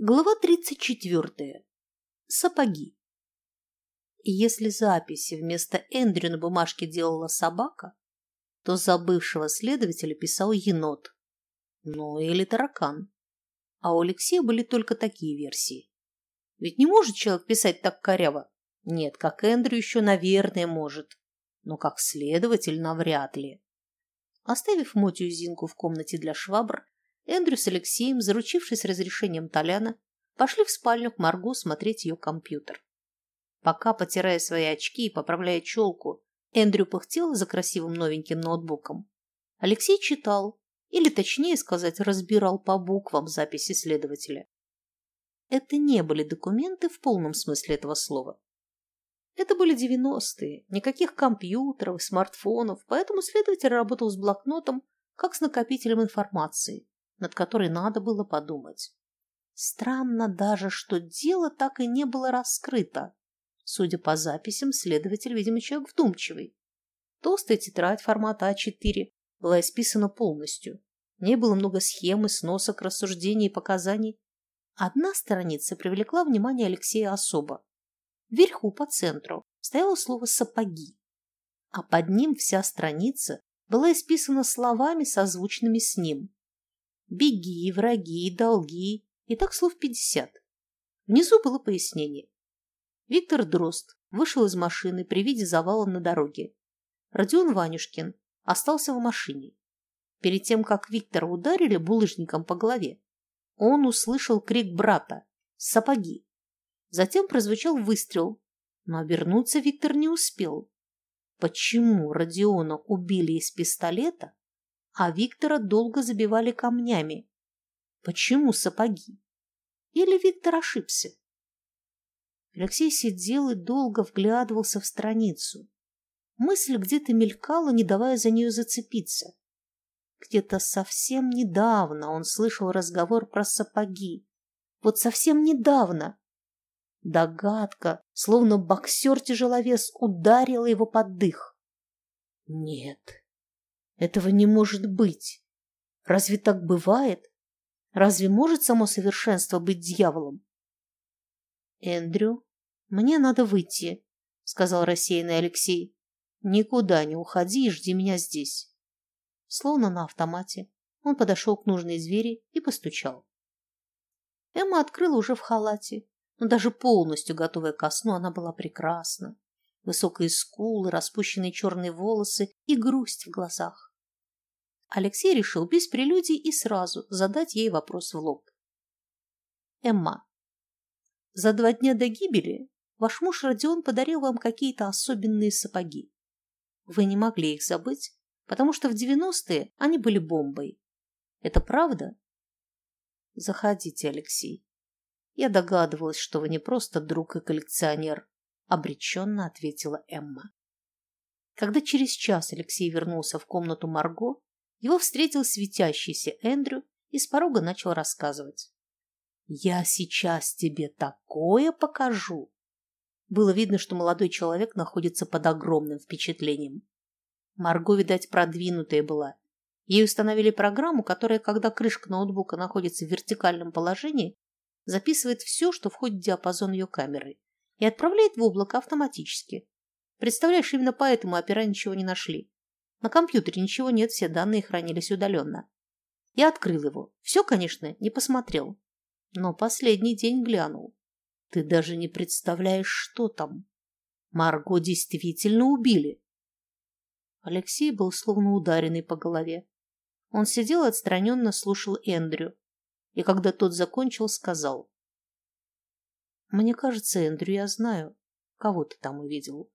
Глава 34. Сапоги. Если записи вместо Эндрю на бумажке делала собака, то за бывшего следователя писал енот. Ну, или таракан. А у Алексея были только такие версии. Ведь не может человек писать так коряво. Нет, как Эндрю еще, наверное, может. Но как следователь навряд ли. Оставив Мотю и Зинку в комнате для швабр, Эндрю с Алексеем, заручившись разрешением Толяна, пошли в спальню к Марго смотреть ее компьютер. Пока, потирая свои очки и поправляя челку, Эндрю пыхтел за красивым новеньким ноутбуком. Алексей читал, или точнее сказать, разбирал по буквам записи следователя. Это не были документы в полном смысле этого слова. Это были девяностые, никаких компьютеров, смартфонов, поэтому следователь работал с блокнотом, как с накопителем информации, над которой надо было подумать. Странно даже, что дело так и не было раскрыто. Судя по записям, следователь, видимо, человек вдумчивый. Толстая тетрадь формата А4 была исписана полностью. В ней было много схем и сносок, рассуждений и показаний. Одна страница привлекла внимание Алексея особо. Вверху, по центру, стояло слово «сапоги», а под ним вся страница была исписана словами, созвучными с ним беги, враги, долги и так слов пятьдесят. Внизу было пояснение. Виктор Дрозд вышел из машины при виде завала на дороге. Родион Ванюшкин остался в машине. Перед тем, как Виктора ударили булыжником по голове, он услышал крик брата «Сапоги!». Затем прозвучал выстрел, но обернуться Виктор не успел. Почему Родиона убили из пистолета, а Виктора долго забивали камнями. Почему сапоги? Или Виктор ошибся? Алексей сидел и долго вглядывался в страницу. Мысль где-то мелькала, не давая за нее зацепиться. Где-то совсем недавно он слышал разговор про сапоги. Вот совсем недавно. Догадка, словно боксер-тяжеловес, ударила его под дых. Нет, этого не может быть. Разве так бывает? Разве может само совершенство быть дьяволом? Эндрю, мне надо выйти, сказал рассеянный Алексей. Никуда не уходи и жди меня здесь. Словно на автомате, он подошел к нужной двери и постучал. Эмма открыла уже в халате, но даже полностью готовая ко сну, она была прекрасна. Высокие скулы, распущенные черные волосы и грусть в глазах. Алексей решил без прелюдий и сразу задать ей вопрос в лоб. Эмма, за два дня до гибели ваш муж Родион подарил вам какие-то особенные сапоги. Вы не могли их забыть, потому что в девяностые они были бомбой. Это правда? Заходите, Алексей. Я догадывалась, что вы не просто друг и коллекционер, обреченно ответила Эмма. Когда через час Алексей вернулся в комнату Марго, его встретил светящийся Эндрю и с порога начал рассказывать. «Я сейчас тебе такое покажу!» Было видно, что молодой человек находится под огромным впечатлением. Марго, видать, продвинутая была. Ей установили программу, которая, когда крышка ноутбука находится в вертикальном положении, записывает все, что входит в диапазон ее камеры, и отправляет в облако автоматически. Представляешь, именно поэтому опера ничего не нашли. На компьютере ничего нет, все данные хранились удаленно. Я открыл его. Все, конечно, не посмотрел. Но последний день глянул. Ты даже не представляешь, что там. Марго действительно убили. Алексей был словно ударенный по голове. Он сидел отстраненно слушал Эндрю. И когда тот закончил, сказал. «Мне кажется, Эндрю, я знаю, кого ты там увидел.